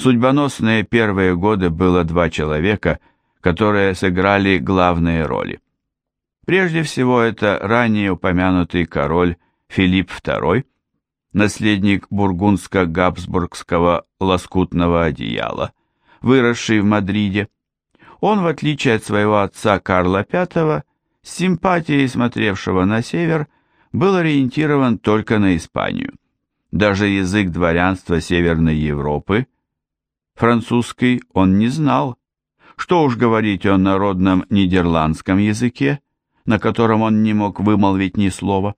Судьбоносные первые годы было два человека, которые сыграли главные роли. Прежде всего это ранее упомянутый король Филипп II, наследник бургундско-габсбургского лоскутного одеяла, выросший в Мадриде. Он, в отличие от своего отца Карла V, с симпатией смотревшего на север, был ориентирован только на Испанию. Даже язык дворянства Северной Европы, французский, он не знал. Что уж говорить о народном нидерландском языке, на котором он не мог вымолвить ни слова.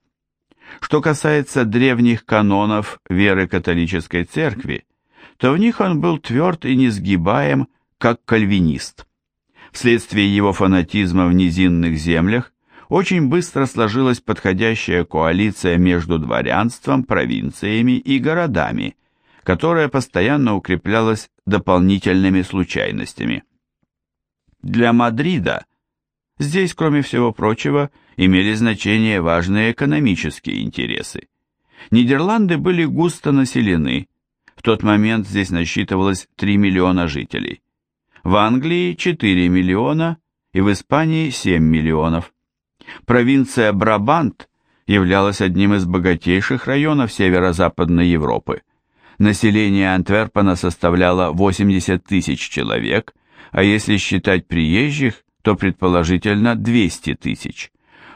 Что касается древних канонов веры католической церкви, то в них он был тверд и несгибаем, как кальвинист. Вследствие его фанатизма в низинных землях очень быстро сложилась подходящая коалиция между дворянством, провинциями и городами, которая постоянно укреплялась дополнительными случайностями. Для Мадрида здесь, кроме всего прочего, имели значение важные экономические интересы. Нидерланды были густо населены, в тот момент здесь насчитывалось 3 миллиона жителей. В Англии 4 миллиона и в Испании 7 миллионов. Провинция Брабант являлась одним из богатейших районов северо-западной Европы. Население Антверпена составляло 80 тысяч человек, а если считать приезжих, то предположительно 200 тысяч.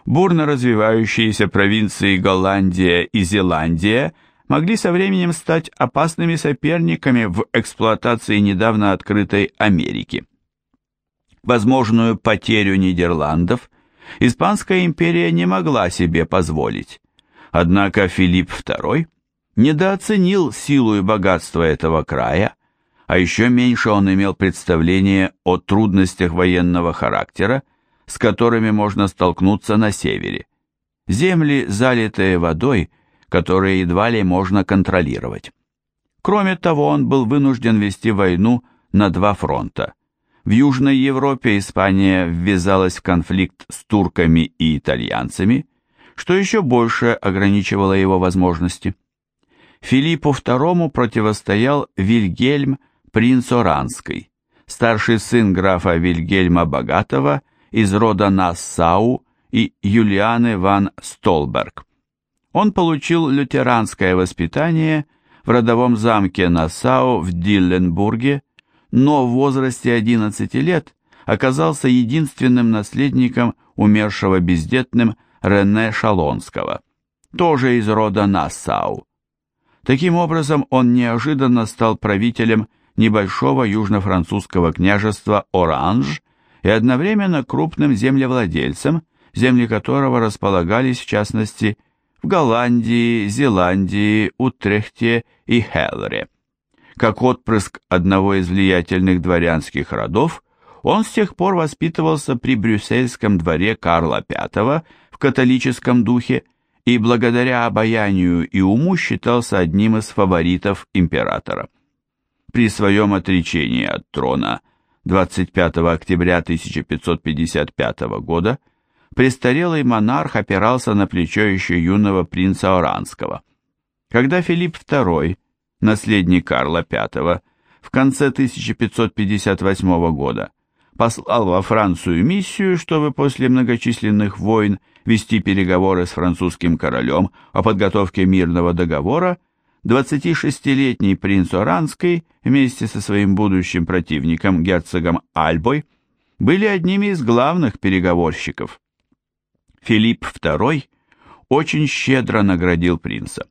Бурно развивающиеся провинции Голландия и Зеландия могли со временем стать опасными соперниками в эксплуатации недавно открытой Америки. Возможную потерю Нидерландов Испанская империя не могла себе позволить. Однако Филипп II недооценил силу и богатство этого края, а еще меньше он имел представление о трудностях военного характера, с которыми можно столкнуться на севере. Земли, залитые водой, которые едва ли можно контролировать. Кроме того, он был вынужден вести войну на два фронта – в Южной Европе Испания ввязалась в конфликт с турками и итальянцами, что еще больше ограничивало его возможности. Филиппу II противостоял Вильгельм принц Оранский, старший сын графа Вильгельма Богатого из рода Нассау и Юлианы ван Столберг. Он получил лютеранское воспитание в родовом замке Нассау в Дилленбурге, но в возрасте 11 лет оказался единственным наследником умершего бездетным Рене Шалонского, тоже из рода Нассау. Таким образом, он неожиданно стал правителем небольшого южно-французского княжества Оранж и одновременно крупным землевладельцем, земли которого располагались, в частности, в Голландии, Зеландии, Утрехте и Хеллере. Как отпрыск одного из влиятельных дворянских родов, он с тех пор воспитывался при брюссельском дворе Карла V в католическом духе и благодаря обаянию и уму считался одним из фаворитов императора. При своем отречении от трона 25 октября 1555 года престарелый монарх опирался на плечо еще юного принца Оранского. Когда Филипп II наследник Карла V, в конце 1558 года послал во Францию миссию, чтобы после многочисленных войн вести переговоры с французским королем о подготовке мирного договора, 26-летний принц Оранский вместе со своим будущим противником герцогом Альбой были одними из главных переговорщиков. Филипп II очень щедро наградил принца.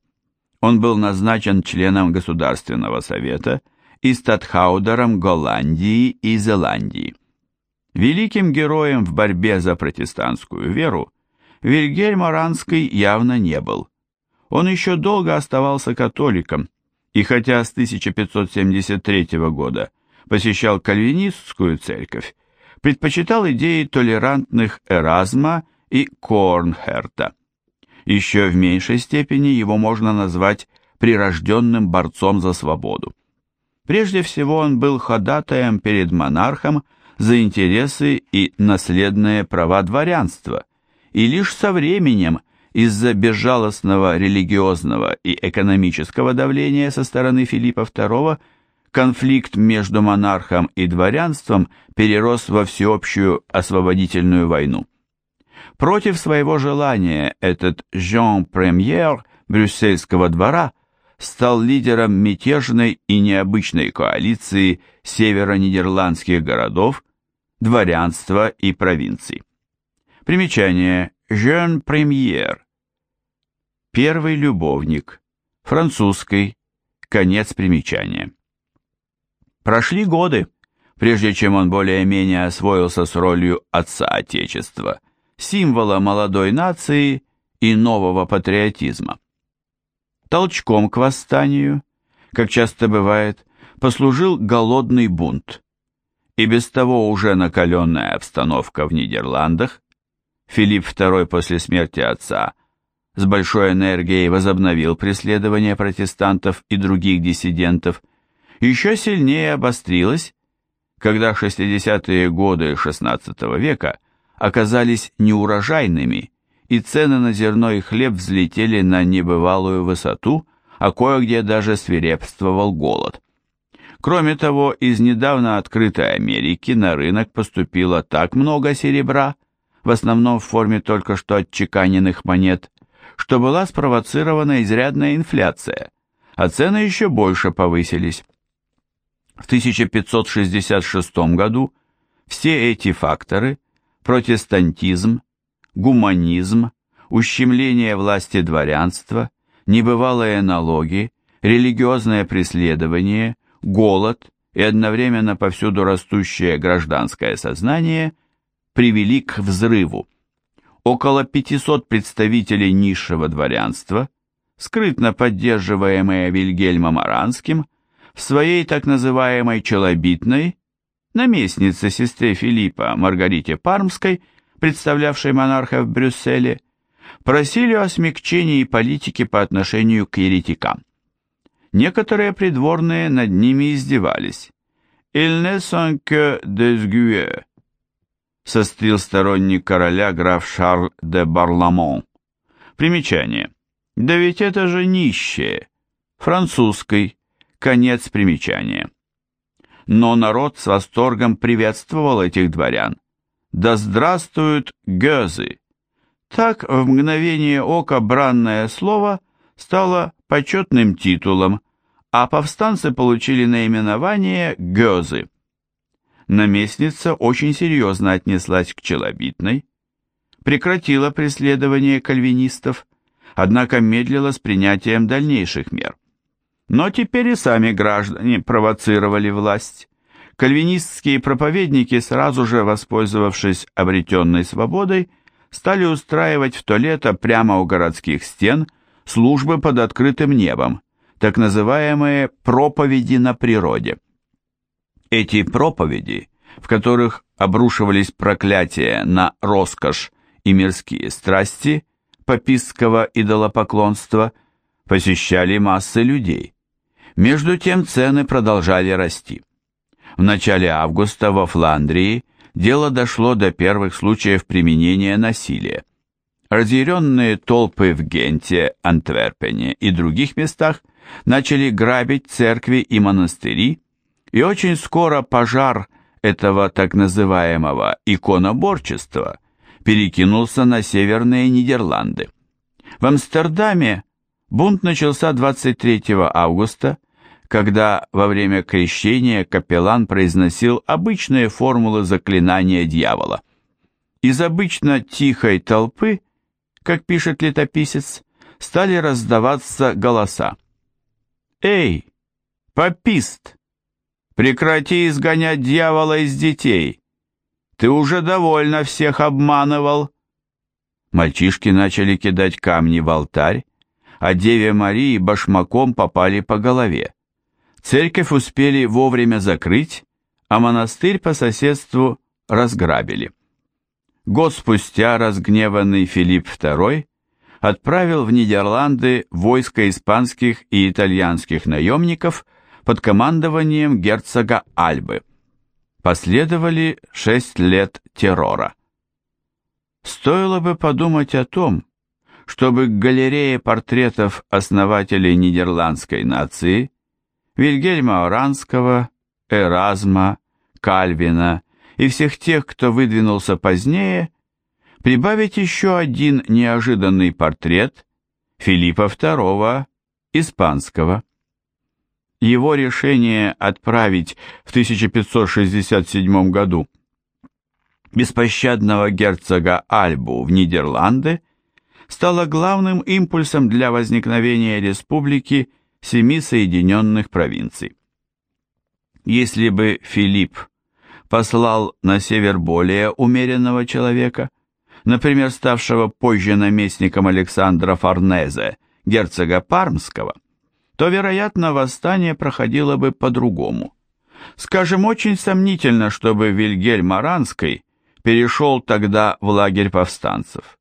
Он был назначен членом Государственного совета и статхаудером Голландии и Зеландии. Великим героем в борьбе за протестантскую веру Вильгельм Оранский явно не был. Он еще долго оставался католиком, и хотя с 1573 года посещал кальвинистскую церковь, предпочитал идеи толерантных Эразма и Корнхерта. Еще в меньшей степени его можно назвать прирожденным борцом за свободу. Прежде всего он был ходатаем перед монархом за интересы и наследные права дворянства, и лишь со временем из-за безжалостного религиозного и экономического давления со стороны Филиппа II конфликт между монархом и дворянством перерос во всеобщую освободительную войну. Против своего желания этот Жан-Премьер брюссельского двора стал лидером мятежной и необычной коалиции северо-нидерландских городов, дворянства и провинций. Примечание Жан-Премьер Первый любовник. Французский. Конец примечания. Прошли годы, прежде чем он более-менее освоился с ролью отца Отечества, символа молодой нации и нового патриотизма. Толчком к восстанию, как часто бывает, послужил голодный бунт. И без того уже накаленная обстановка в Нидерландах, Филипп II после смерти отца с большой энергией возобновил преследование протестантов и других диссидентов – еще сильнее обострилась, когда 60-е годы XVI века оказались неурожайными, и цены на зерно и хлеб взлетели на небывалую высоту, а кое-где даже свирепствовал голод. Кроме того, из недавно открытой Америки на рынок поступило так много серебра, в основном в форме только что отчеканенных монет, что была спровоцирована изрядная инфляция, а цены еще больше повысились. В 1566 году все эти факторы – протестантизм, гуманизм, ущемление власти дворянства, небывалые налоги, религиозное преследование, голод и одновременно повсюду растущее гражданское сознание привели к взрыву. Около 500 представителей низшего дворянства, скрытно поддерживаемые Вильгельмом Аранским, в своей так называемой челобитной, наместнице сестре Филиппа Маргарите Пармской, представлявшей монарха в Брюсселе, просили о смягчении политики по отношению к еретикам. Некоторые придворные над ними издевались. «Il ne sont que des gueux», сострил сторонник короля граф Шарль де Барламон. Примечание. Да ведь это же нищие. Французской, Конец примечания. Но народ с восторгом приветствовал этих дворян. Да здравствуют гёзы! Так в мгновение ока бранное слово стало почетным титулом, а повстанцы получили наименование гёзы. Наместница очень серьезно отнеслась к челобитной, прекратила преследование кальвинистов, однако медлила с принятием дальнейших мер. Но теперь и сами граждане провоцировали власть. Кальвинистские проповедники, сразу же воспользовавшись обретенной свободой, стали устраивать в то лето прямо у городских стен службы под открытым небом, так называемые проповеди на природе. Эти проповеди, в которых обрушивались проклятия на роскошь и мирские страсти, попистского идолопоклонства, посещали массы людей. Между тем цены продолжали расти. В начале августа во Фландрии дело дошло до первых случаев применения насилия. Разъяренные толпы в Генте, Антверпене и других местах начали грабить церкви и монастыри, и очень скоро пожар этого так называемого иконоборчества перекинулся на северные Нидерланды. В Амстердаме бунт начался 23 августа когда во время крещения капеллан произносил обычные формулы заклинания дьявола. Из обычно тихой толпы, как пишет летописец, стали раздаваться голоса. «Эй, попист, прекрати изгонять дьявола из детей! Ты уже довольно всех обманывал!» Мальчишки начали кидать камни в алтарь, а Деве Марии башмаком попали по голове. Церковь успели вовремя закрыть, а монастырь по соседству разграбили. Год спустя разгневанный Филипп II отправил в Нидерланды войско испанских и итальянских наемников под командованием герцога Альбы. Последовали шесть лет террора. Стоило бы подумать о том, чтобы к галерее портретов основателей нидерландской нации Вильгельма Оранского, Эразма, Кальвина и всех тех, кто выдвинулся позднее, прибавить еще один неожиданный портрет Филиппа II, испанского. Его решение отправить в 1567 году беспощадного герцога Альбу в Нидерланды стало главным импульсом для возникновения республики семи соединенных провинций. Если бы Филипп послал на север более умеренного человека, например, ставшего позже наместником Александра Форнезе, герцога Пармского, то, вероятно, восстание проходило бы по-другому. Скажем, очень сомнительно, чтобы Вильгельм Аранский перешел тогда в лагерь повстанцев.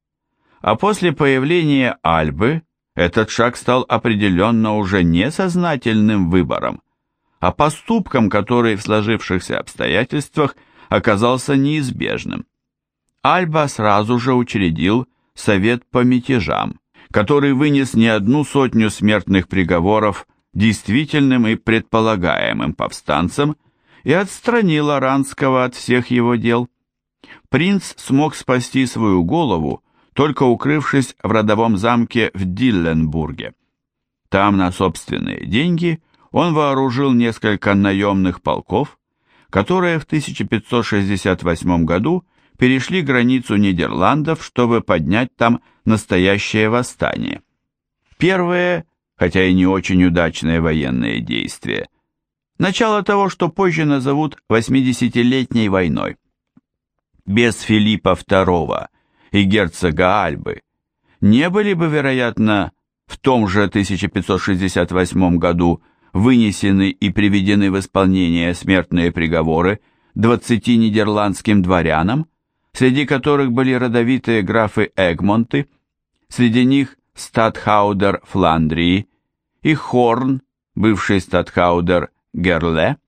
А после появления Альбы этот шаг стал определенно уже не сознательным выбором, а поступком, который в сложившихся обстоятельствах оказался неизбежным. Альба сразу же учредил Совет по мятежам, который вынес не одну сотню смертных приговоров действительным и предполагаемым повстанцам и отстранил Аранского от всех его дел. Принц смог спасти свою голову, только укрывшись в родовом замке в Дилленбурге. Там на собственные деньги – он вооружил несколько наемных полков, которые в 1568 году перешли границу Нидерландов, чтобы поднять там настоящее восстание. Первые, хотя и не очень удачные военные действия. Начало того, что позже назовут 80-летней войной. Без Филиппа II и герцога Альбы не были бы, вероятно, в том же 1568 году вынесены и приведены в исполнение смертные приговоры 20 нидерландским дворянам, среди которых были родовитые графы Эгмонты, среди них статхаудер Фландрии и Хорн, бывший статхаудер Герле.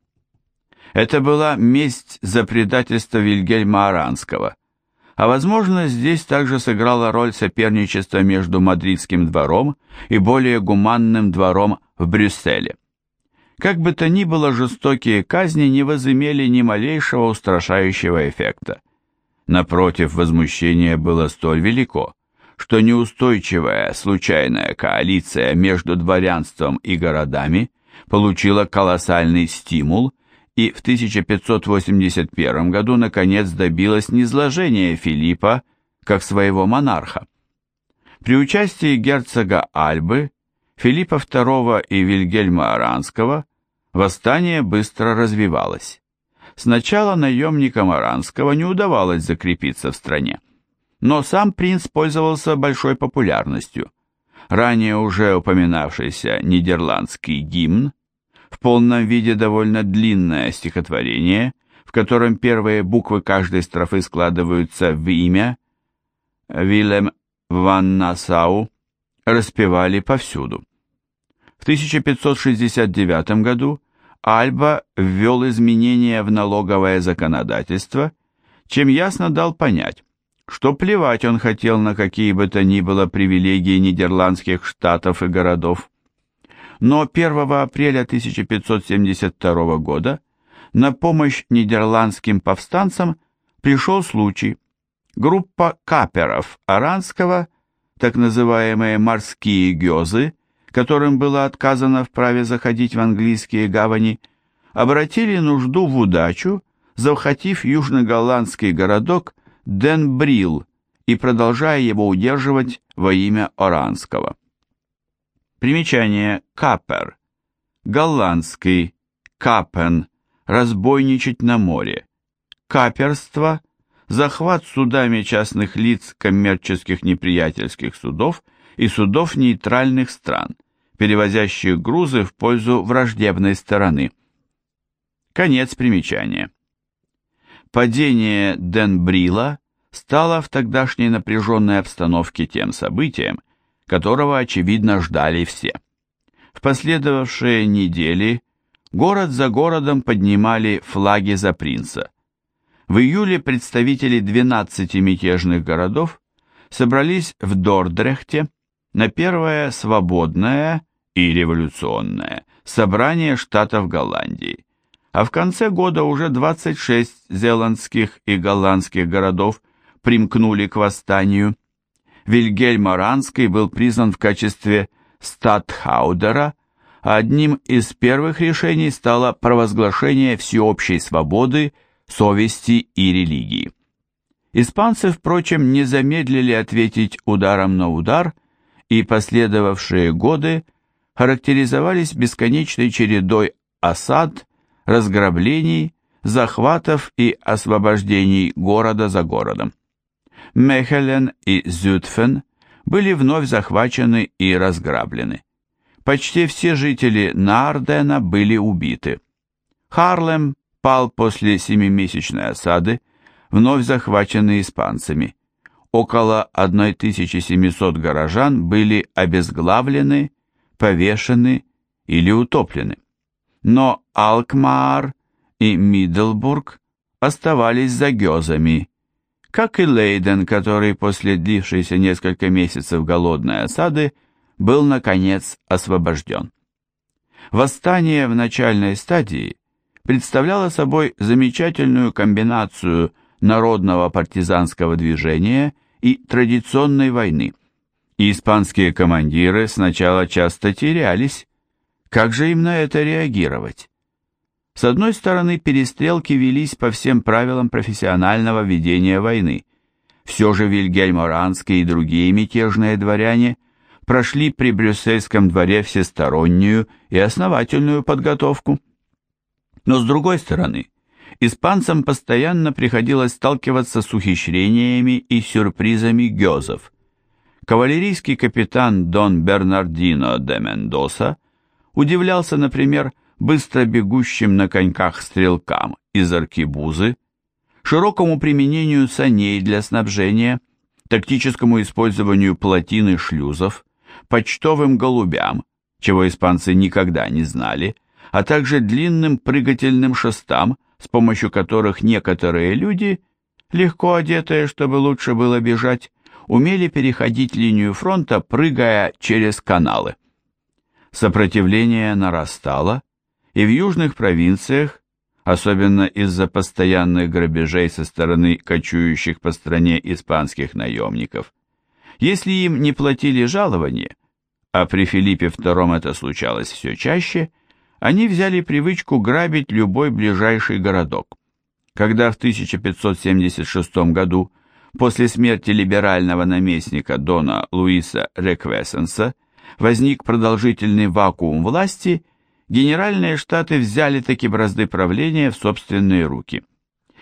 Это была месть за предательство Вильгельма Аранского, а возможно здесь также сыграла роль соперничества между мадридским двором и более гуманным двором в Брюсселе. Как бы то ни было, жестокие казни не возымели ни малейшего устрашающего эффекта. Напротив, возмущение было столь велико, что неустойчивая случайная коалиция между дворянством и городами получила колоссальный стимул и в 1581 году наконец добилась низложения Филиппа как своего монарха. При участии герцога Альбы Филиппа II и Вильгельма Аранского восстание быстро развивалось. Сначала наемникам Аранского не удавалось закрепиться в стране, но сам принц пользовался большой популярностью. Ранее уже упоминавшийся нидерландский гимн, в полном виде довольно длинное стихотворение, в котором первые буквы каждой строфы складываются в имя, Вильям ван Нассау, распевали повсюду. В 1569 году Альба ввел изменения в налоговое законодательство, чем ясно дал понять, что плевать он хотел на какие бы то ни было привилегии нидерландских штатов и городов. Но 1 апреля 1572 года на помощь нидерландским повстанцам пришел случай. Группа каперов Аранского так называемые морские гёзы, которым было отказано в праве заходить в английские гавани, обратили нужду в удачу, захватив южно-голландский городок Денбрил и продолжая его удерживать во имя Оранского. Примечание. «капер» голландский. «капен» разбойничать на море, каперство. Захват судами частных лиц коммерческих неприятельских судов и судов нейтральных стран, перевозящих грузы в пользу враждебной стороны. Конец примечания. Падение Денбрила стало в тогдашней напряженной обстановке тем событием, которого, очевидно, ждали все. В последовавшие недели город за городом поднимали флаги за принца. В июле представители 12 мятежных городов собрались в Дордрехте на первое свободное и революционное собрание штатов Голландии, а в конце года уже 26 зеландских и голландских городов примкнули к восстанию. Вильгельм Оранский был признан в качестве статхаудера, а одним из первых решений стало провозглашение всеобщей свободы, совести и религии. Испанцы, впрочем, не замедлили ответить ударом на удар, и последовавшие годы характеризовались бесконечной чередой осад, разграблений, захватов и освобождений города за городом. Мехелен и Зютфен были вновь захвачены и разграблены. Почти все жители Наардена были убиты. Харлем пал после семимесячной осады, вновь захваченный испанцами. Около 1700 горожан были обезглавлены, повешены или утоплены. Но Алкмаар и Миддлбург оставались за гёзами, как и Лейден, который после длившейся несколько месяцев голодной осады был, наконец, освобожден. Восстание в начальной стадии представляло собой замечательную комбинацию народного партизанского движения и традиционной войны. И испанские командиры сначала часто терялись. Как же им на это реагировать? С одной стороны, перестрелки велись по всем правилам профессионального ведения войны. Все же Вильгельм Оранский и другие мятежные дворяне прошли при Брюссельском дворе всестороннюю и основательную подготовку. Но с другой стороны, испанцам постоянно приходилось сталкиваться с ухищрениями и сюрпризами гёзов. Кавалерийский капитан Дон Бернардино де Мендоса удивлялся, например, быстро бегущим на коньках стрелкам из аркибузы, широкому применению саней для снабжения, тактическому использованию плотин и шлюзов, почтовым голубям, чего испанцы никогда не знали, а также длинным прыгательным шестам, с помощью которых некоторые люди, легко одетые, чтобы лучше было бежать, умели переходить линию фронта, прыгая через каналы. Сопротивление нарастало, и в южных провинциях, особенно из-за постоянных грабежей со стороны кочующих по стране испанских наемников, если им не платили жалования, а при Филиппе II это случалось все чаще, они взяли привычку грабить любой ближайший городок. Когда в 1576 году, после смерти либерального наместника Дона Луиса Реквесенса, возник продолжительный вакуум власти, генеральные штаты взяли таки бразды правления в собственные руки.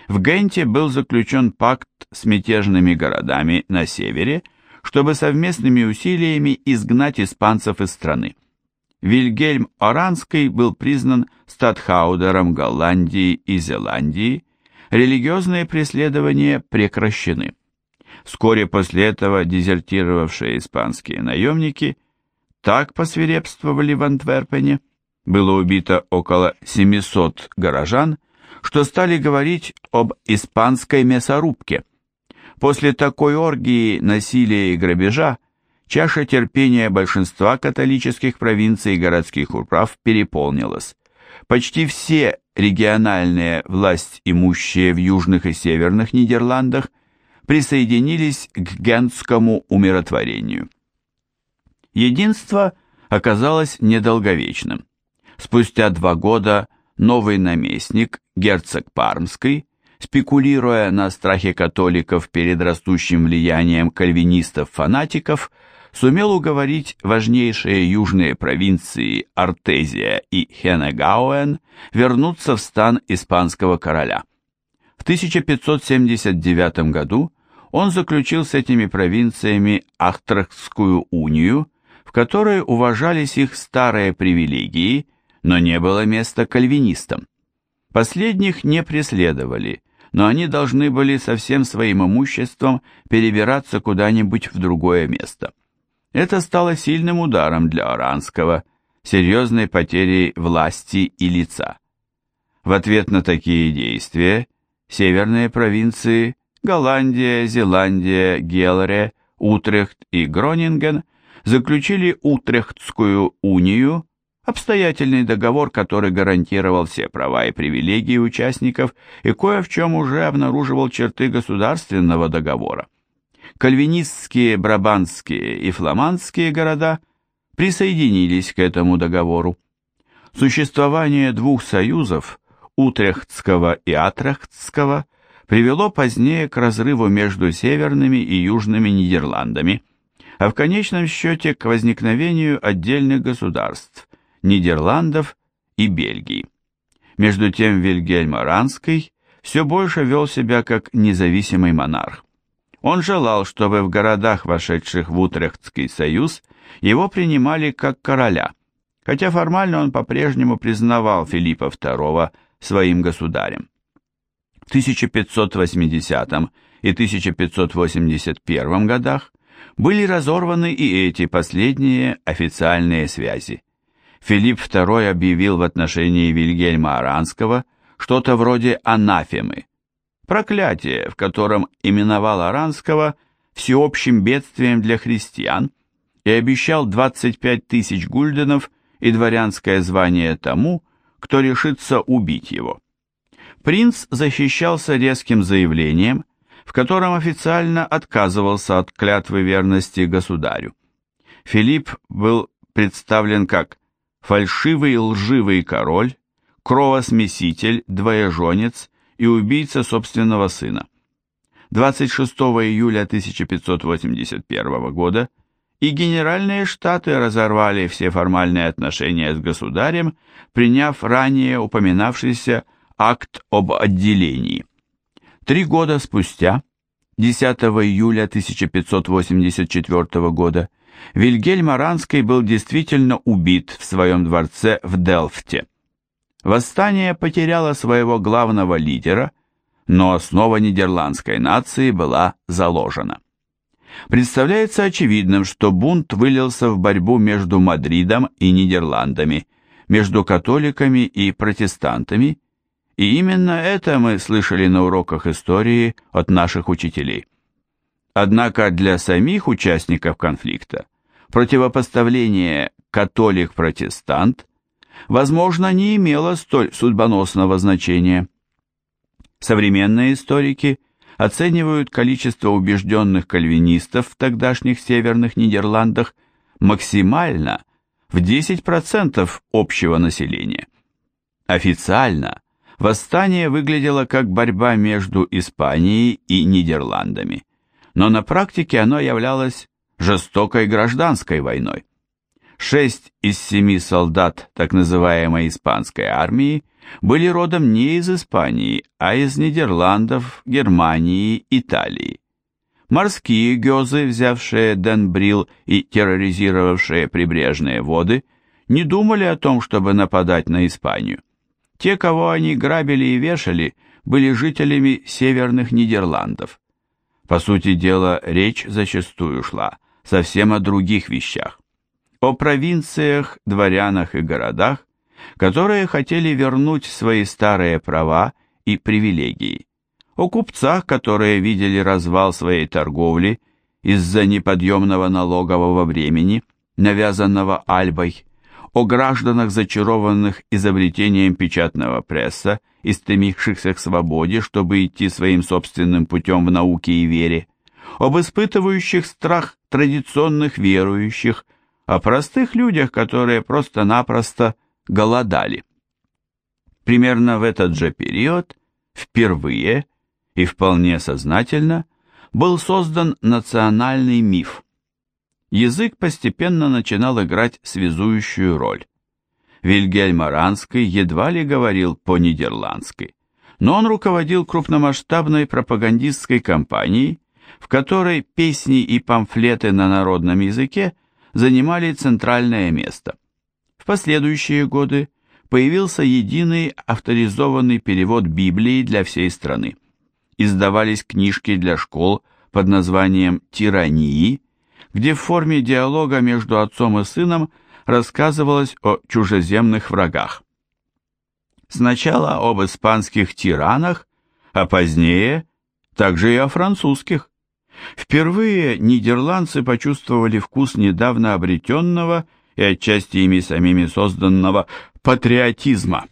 В Генте был заключен пакт с мятежными городами на севере, чтобы совместными усилиями изгнать испанцев из страны. Вильгельм Оранский был признан статхаудером Голландии и Зеландии, религиозные преследования прекращены. Вскоре после этого дезертировавшие испанские наемники так посвирепствовали в Антверпене, было убито около 700 горожан, что стали говорить об испанской мясорубке – После такой оргии насилия и грабежа чаша терпения большинства католических провинций и городских управ переполнилась. Почти все региональные власть имущие в южных и северных Нидерландах присоединились к гентскому умиротворению. Единство оказалось недолговечным. Спустя два года новый наместник, герцог Пармский, спекулируя на страхе католиков перед растущим влиянием кальвинистов-фанатиков, сумел уговорить важнейшие южные провинции Артезия и Хенегауэн вернуться в стан испанского короля. В 1579 году он заключил с этими провинциями Ахтрахтскую унию, в которой уважались их старые привилегии, но не было места кальвинистам. Последних не преследовали, но они должны были со всем своим имуществом перебираться куда-нибудь в другое место. Это стало сильным ударом для Оранского, серьезной потерей власти и лица. В ответ на такие действия северные провинции Голландия, Зеландия, Гелре, Утрехт и Гронинген заключили Утрехтскую унию, обстоятельный договор, который гарантировал все права и привилегии участников и кое в чем уже обнаруживал черты государственного договора. Кальвинистские брабанские и фламандские города присоединились к этому договору. Существование двух союзов, Утрехтского и Атрехтского, привело позднее к разрыву между северными и южными Нидерландами, а в конечном счете к возникновению отдельных государств – Нидерландов и Бельгии. Между тем Вильгельм Оранский все больше вел себя как независимый монарх. Он желал, чтобы в городах, вошедших в Утрехтский союз, его принимали как короля, хотя формально он по-прежнему признавал Филиппа II своим государем. В 1580 и 1581 годах были разорваны и эти последние официальные связи. Филипп II объявил в отношении Вильгельма Аранского что-то вроде анафемы, проклятие, в котором именовал Аранского всеобщим бедствием для христиан и обещал 25 тысяч гульденов и дворянское звание тому, кто решится убить его. Принц защищался резким заявлением, в котором официально отказывался от клятвы верности государю. Филипп был представлен как фальшивый лживый король, кровосмеситель, двоеженец и убийца собственного сына. 26 июля 1581 года и Генеральные Штаты разорвали все формальные отношения с государем, приняв ранее упоминавшийся акт об отделении. Три года спустя, 10 июля 1584 года, Вильгельм Аранский был действительно убит в своем дворце в Делфте. Восстание потеряло своего главного лидера, но основа нидерландской нации была заложена. Представляется очевидным, что бунт вылился в борьбу между Мадридом и Нидерландами, между католиками и протестантами, и именно это мы слышали на уроках истории от наших учителей. Однако для самих участников конфликта противопоставление католик-протестант, возможно, не имело столь судьбоносного значения. Современные историки оценивают количество убежденных кальвинистов в тогдашних северных Нидерландах максимально в 10% общего населения. Официально восстание выглядело как борьба между Испанией и Нидерландами, но на практике оно являлось жестокой гражданской войной. Шесть из семи солдат так называемой испанской армии были родом не из Испании, а из Нидерландов, Германии, Италии. Морские гёзы, взявшие Денбрил и терроризировавшие прибрежные воды, не думали о том, чтобы нападать на Испанию. Те, кого они грабили и вешали, были жителями северных Нидерландов. По сути дела, речь зачастую шла совсем о других вещах. О провинциях, дворянах и городах, которые хотели вернуть свои старые права и привилегии. О купцах, которые видели развал своей торговли из-за неподъемного налогового бремени, навязанного Альбой, о гражданах, зачарованных изобретением печатного пресса и стремившихся к свободе, чтобы идти своим собственным путем в науке и вере, об испытывающих страх традиционных верующих, о простых людях, которые просто-напросто голодали. Примерно в этот же период, впервые и вполне сознательно, был создан национальный миф, язык постепенно начинал играть связующую роль. Вильгельм Аранский едва ли говорил по-нидерландски, но он руководил крупномасштабной пропагандистской кампанией, в которой песни и памфлеты на народном языке занимали центральное место. В последующие годы появился единый авторизованный перевод Библии для всей страны. Издавались книжки для школ под названием «Тирании», где в форме диалога между отцом и сыном рассказывалось о чужеземных врагах. Сначала об испанских тиранах, а позднее также и о французских. Впервые нидерландцы почувствовали вкус недавно обретенного и отчасти ими самими созданного патриотизма.